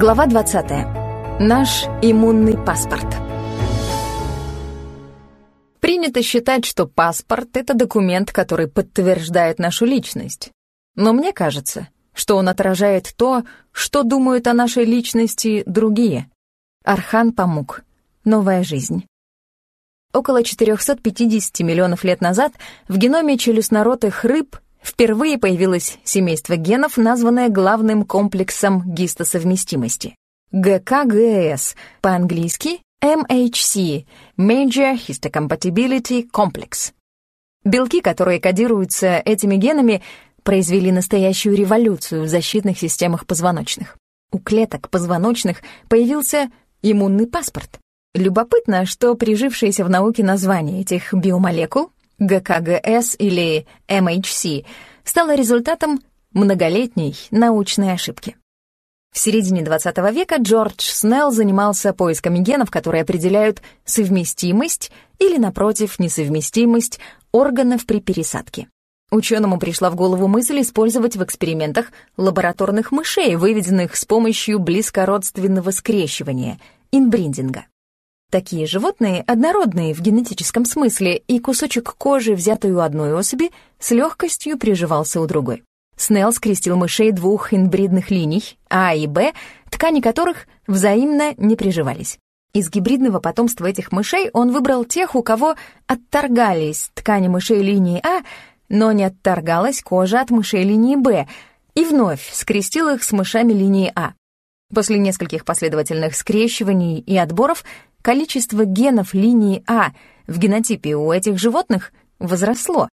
Глава 20. Наш иммунный паспорт. Принято считать, что паспорт — это документ, который подтверждает нашу личность. Но мне кажется, что он отражает то, что думают о нашей личности другие. Архан Памук. Новая жизнь. Около 450 миллионов лет назад в геноме челюстноротых рыб впервые появилось семейство генов, названное главным комплексом гистосовместимости — ГКГС, по-английски MHC — Major Histocompatibility Complex. Белки, которые кодируются этими генами, произвели настоящую революцию в защитных системах позвоночных. У клеток позвоночных появился иммунный паспорт. Любопытно, что прижившееся в науке название этих биомолекул ГКГС или МХС стало результатом многолетней научной ошибки. В середине 20 века Джордж Снелл занимался поисками генов, которые определяют совместимость или, напротив, несовместимость органов при пересадке. Ученому пришла в голову мысль использовать в экспериментах лабораторных мышей, выведенных с помощью близкородственного скрещивания, инбриндинга. Такие животные однородные в генетическом смысле, и кусочек кожи, взятый у одной особи, с легкостью приживался у другой. Снелл скрестил мышей двух инбридных линий, А и Б, ткани которых взаимно не приживались. Из гибридного потомства этих мышей он выбрал тех, у кого отторгались ткани мышей линии А, но не отторгалась кожа от мышей линии Б, и вновь скрестил их с мышами линии А. После нескольких последовательных скрещиваний и отборов количество генов линии А в генотипе у этих животных возросло,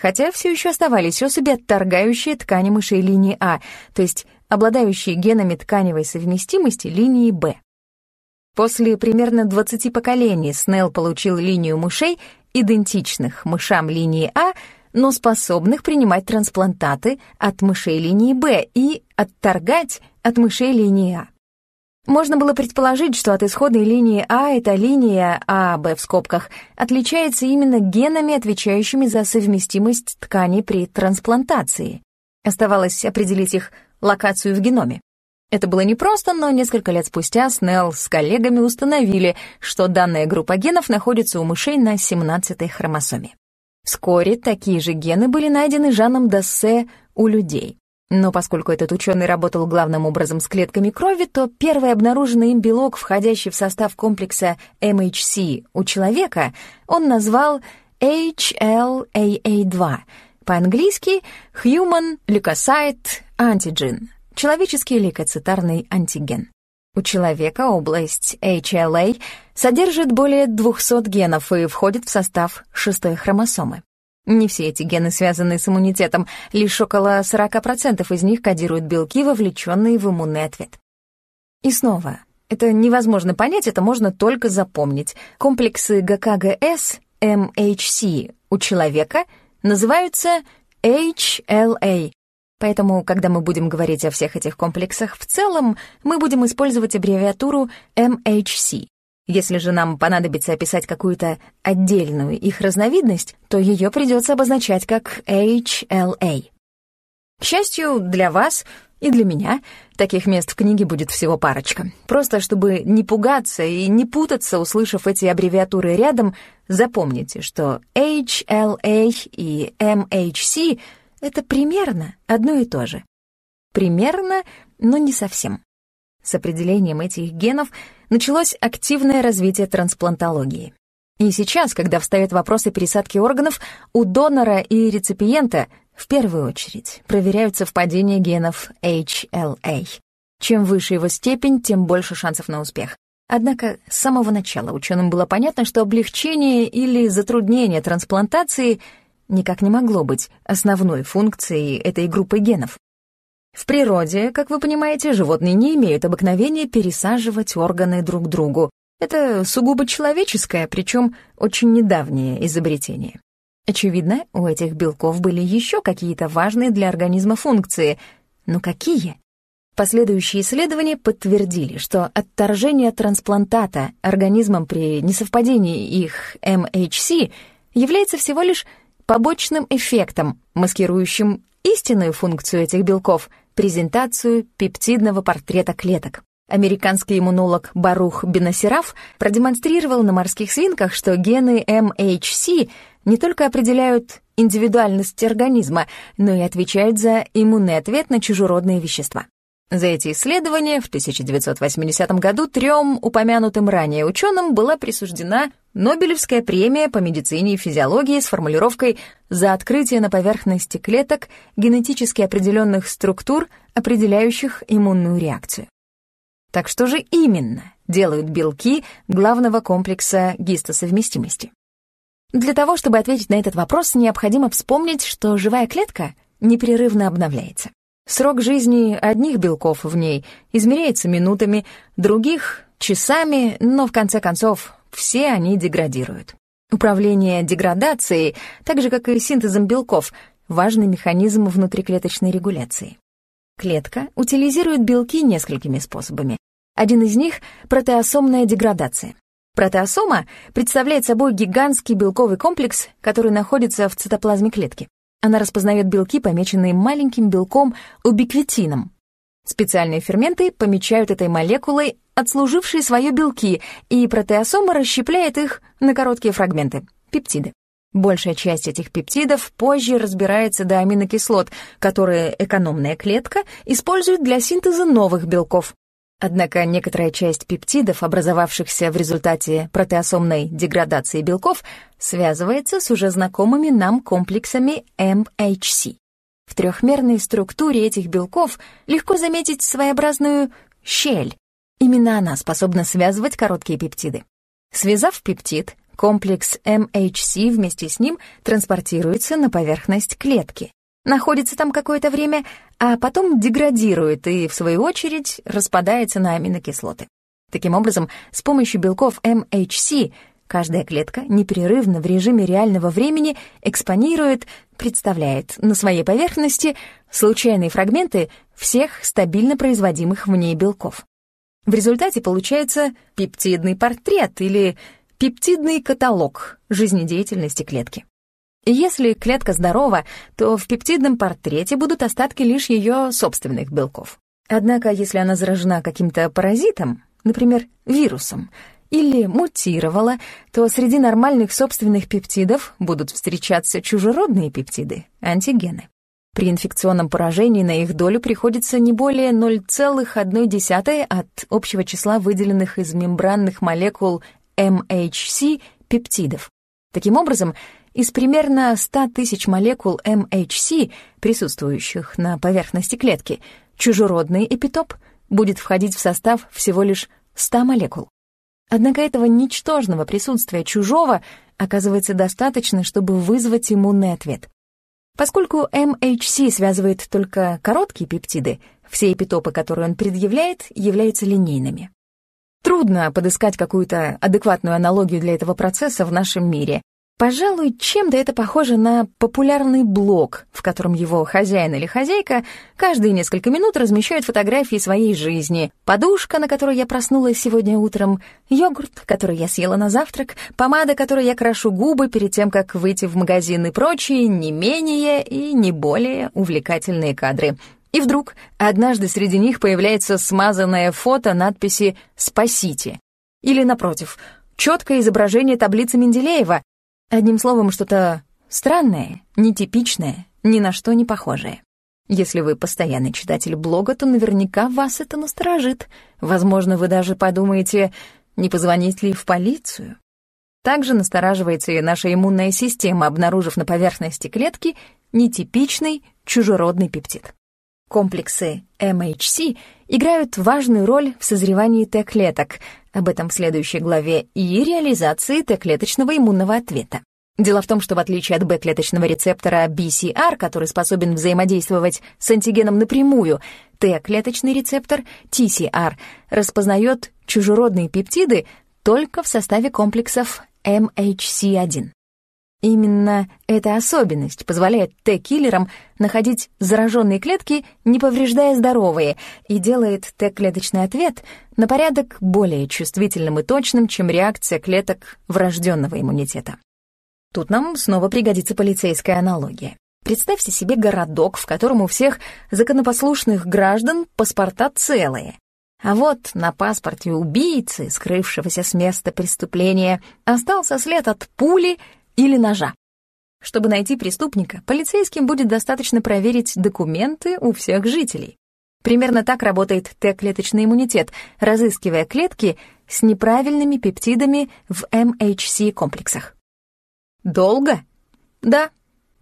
хотя все еще оставались особи, отторгающие ткани мышей линии А, то есть обладающие генами тканевой совместимости линии Б. После примерно 20 поколений Снелл получил линию мышей, идентичных мышам линии А, но способных принимать трансплантаты от мышей линии Б и отторгать от мышей линии А. Можно было предположить, что от исходной линии А эта линия АБ в скобках отличается именно генами, отвечающими за совместимость тканей при трансплантации. Оставалось определить их локацию в геноме. Это было непросто, но несколько лет спустя Снелл с коллегами установили, что данная группа генов находится у мышей на 17-й хромосоме. Вскоре такие же гены были найдены Жаном Дассе у людей. Но поскольку этот ученый работал главным образом с клетками крови, то первый обнаруженный им белок, входящий в состав комплекса MHC у человека, он назвал HLAA2, по-английски Human Leukocyte Antigen, человеческий лейкоцитарный антиген. У человека область HLA содержит более 200 генов и входит в состав шестой хромосомы. Не все эти гены связаны с иммунитетом, лишь около 40% из них кодируют белки, вовлеченные в иммунный ответ. И снова, это невозможно понять, это можно только запомнить. Комплексы ГКГС, МХС у человека называются HLA. Поэтому, когда мы будем говорить о всех этих комплексах в целом, мы будем использовать аббревиатуру MHC. Если же нам понадобится описать какую-то отдельную их разновидность, то ее придется обозначать как HLA. К счастью, для вас и для меня таких мест в книге будет всего парочка. Просто чтобы не пугаться и не путаться, услышав эти аббревиатуры рядом, запомните, что HLA и MHC — это примерно одно и то же. Примерно, но не совсем. С определением этих генов началось активное развитие трансплантологии. И сейчас, когда встает вопрос о пересадке органов, у донора и реципиента в первую очередь проверяют совпадение генов HLA. Чем выше его степень, тем больше шансов на успех. Однако с самого начала ученым было понятно, что облегчение или затруднение трансплантации никак не могло быть основной функцией этой группы генов. В природе, как вы понимаете, животные не имеют обыкновения пересаживать органы друг другу. Это сугубо человеческое, причем очень недавнее изобретение. Очевидно, у этих белков были еще какие-то важные для организма функции. Но какие? Последующие исследования подтвердили, что отторжение трансплантата организмом при несовпадении их МХС является всего лишь побочным эффектом, маскирующим истинную функцию этих белков — презентацию пептидного портрета клеток. Американский иммунолог Барух Бенасераф продемонстрировал на морских свинках, что гены MHC не только определяют индивидуальность организма, но и отвечают за иммунный ответ на чужеродные вещества. За эти исследования в 1980 году трем упомянутым ранее ученым была присуждена Нобелевская премия по медицине и физиологии с формулировкой «За открытие на поверхности клеток генетически определенных структур, определяющих иммунную реакцию». Так что же именно делают белки главного комплекса гистосовместимости? Для того, чтобы ответить на этот вопрос, необходимо вспомнить, что живая клетка непрерывно обновляется. Срок жизни одних белков в ней измеряется минутами, других — часами, но в конце концов все они деградируют. Управление деградацией, так же как и синтезом белков, важный механизм внутриклеточной регуляции. Клетка утилизирует белки несколькими способами. Один из них — протеосомная деградация. Протеосома представляет собой гигантский белковый комплекс, который находится в цитоплазме клетки. Она распознает белки, помеченные маленьким белком убиквитином. Специальные ферменты помечают этой молекулой отслужившие свое белки, и протеосома расщепляет их на короткие фрагменты — пептиды. Большая часть этих пептидов позже разбирается до аминокислот, которые экономная клетка использует для синтеза новых белков. Однако некоторая часть пептидов, образовавшихся в результате протеосомной деградации белков, связывается с уже знакомыми нам комплексами MHC. В трехмерной структуре этих белков легко заметить своеобразную щель. Именно она способна связывать короткие пептиды. Связав пептид, комплекс MHC вместе с ним транспортируется на поверхность клетки находится там какое-то время, а потом деградирует и, в свою очередь, распадается на аминокислоты. Таким образом, с помощью белков MHC каждая клетка непрерывно в режиме реального времени экспонирует, представляет на своей поверхности случайные фрагменты всех стабильно производимых в ней белков. В результате получается пептидный портрет или пептидный каталог жизнедеятельности клетки. Если клетка здорова, то в пептидном портрете будут остатки лишь ее собственных белков. Однако, если она заражена каким-то паразитом, например, вирусом, или мутировала, то среди нормальных собственных пептидов будут встречаться чужеродные пептиды, антигены. При инфекционном поражении на их долю приходится не более 0,1 от общего числа выделенных из мембранных молекул MHC пептидов. Таким образом, из примерно 100 тысяч молекул MHC, присутствующих на поверхности клетки, чужеродный эпитоп будет входить в состав всего лишь 100 молекул. Однако этого ничтожного присутствия чужого оказывается достаточно, чтобы вызвать иммунный ответ. Поскольку MHC связывает только короткие пептиды, все эпитопы, которые он предъявляет, являются линейными. Трудно подыскать какую-то адекватную аналогию для этого процесса в нашем мире, Пожалуй, чем-то это похоже на популярный блог, в котором его хозяин или хозяйка каждые несколько минут размещают фотографии своей жизни. Подушка, на которой я проснулась сегодня утром, йогурт, который я съела на завтрак, помада, которой я крашу губы перед тем, как выйти в магазин и прочие не менее и не более увлекательные кадры. И вдруг однажды среди них появляется смазанное фото надписи «Спасите». Или, напротив, четкое изображение таблицы Менделеева, Одним словом, что-то странное, нетипичное, ни на что не похожее. Если вы постоянный читатель блога, то наверняка вас это насторожит. Возможно, вы даже подумаете, не позвонить ли в полицию. Также настораживается и наша иммунная система, обнаружив на поверхности клетки нетипичный чужеродный пептид. Комплексы MHC играют важную роль в созревании Т-клеток, об этом в следующей главе, и реализации Т-клеточного иммунного ответа. Дело в том, что в отличие от Б-клеточного рецептора BCR, который способен взаимодействовать с антигеном напрямую, Т-клеточный рецептор TCR распознает чужеродные пептиды только в составе комплексов MHC1. Именно эта особенность позволяет Т-киллерам находить зараженные клетки, не повреждая здоровые, и делает Т-клеточный ответ на порядок более чувствительным и точным, чем реакция клеток врожденного иммунитета. Тут нам снова пригодится полицейская аналогия. Представьте себе городок, в котором у всех законопослушных граждан паспорта целые. А вот на паспорте убийцы, скрывшегося с места преступления, остался след от пули или ножа. Чтобы найти преступника, полицейским будет достаточно проверить документы у всех жителей. Примерно так работает Т-клеточный иммунитет, разыскивая клетки с неправильными пептидами в МХС-комплексах. Долго? Да,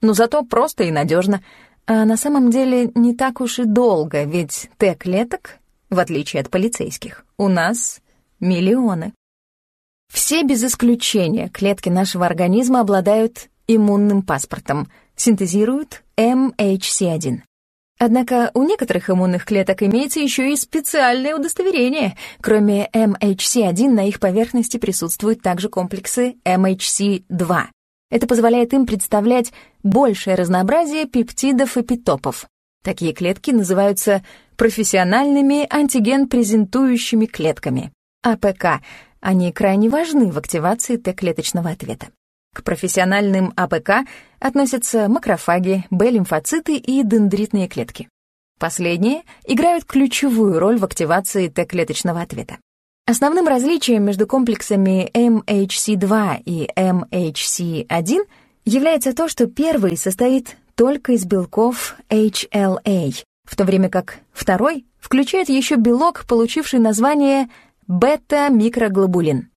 но зато просто и надежно. А на самом деле не так уж и долго, ведь Т-клеток, в отличие от полицейских, у нас миллионы. Все без исключения клетки нашего организма обладают иммунным паспортом, синтезируют МХС1. Однако у некоторых иммунных клеток имеется еще и специальное удостоверение. Кроме МХС1 на их поверхности присутствуют также комплексы МХС2. Это позволяет им представлять большее разнообразие пептидов и питопов. Такие клетки называются профессиональными антиген-презентующими клетками, АПК. Они крайне важны в активации Т-клеточного ответа. К профессиональным АПК относятся макрофаги, Б-лимфоциты и дендритные клетки. Последние играют ключевую роль в активации Т-клеточного ответа. Основным различием между комплексами MHC2 и MHC1 является то, что первый состоит только из белков HLA, в то время как второй включает еще белок, получивший название бета-микроглобулин.